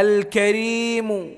الكريم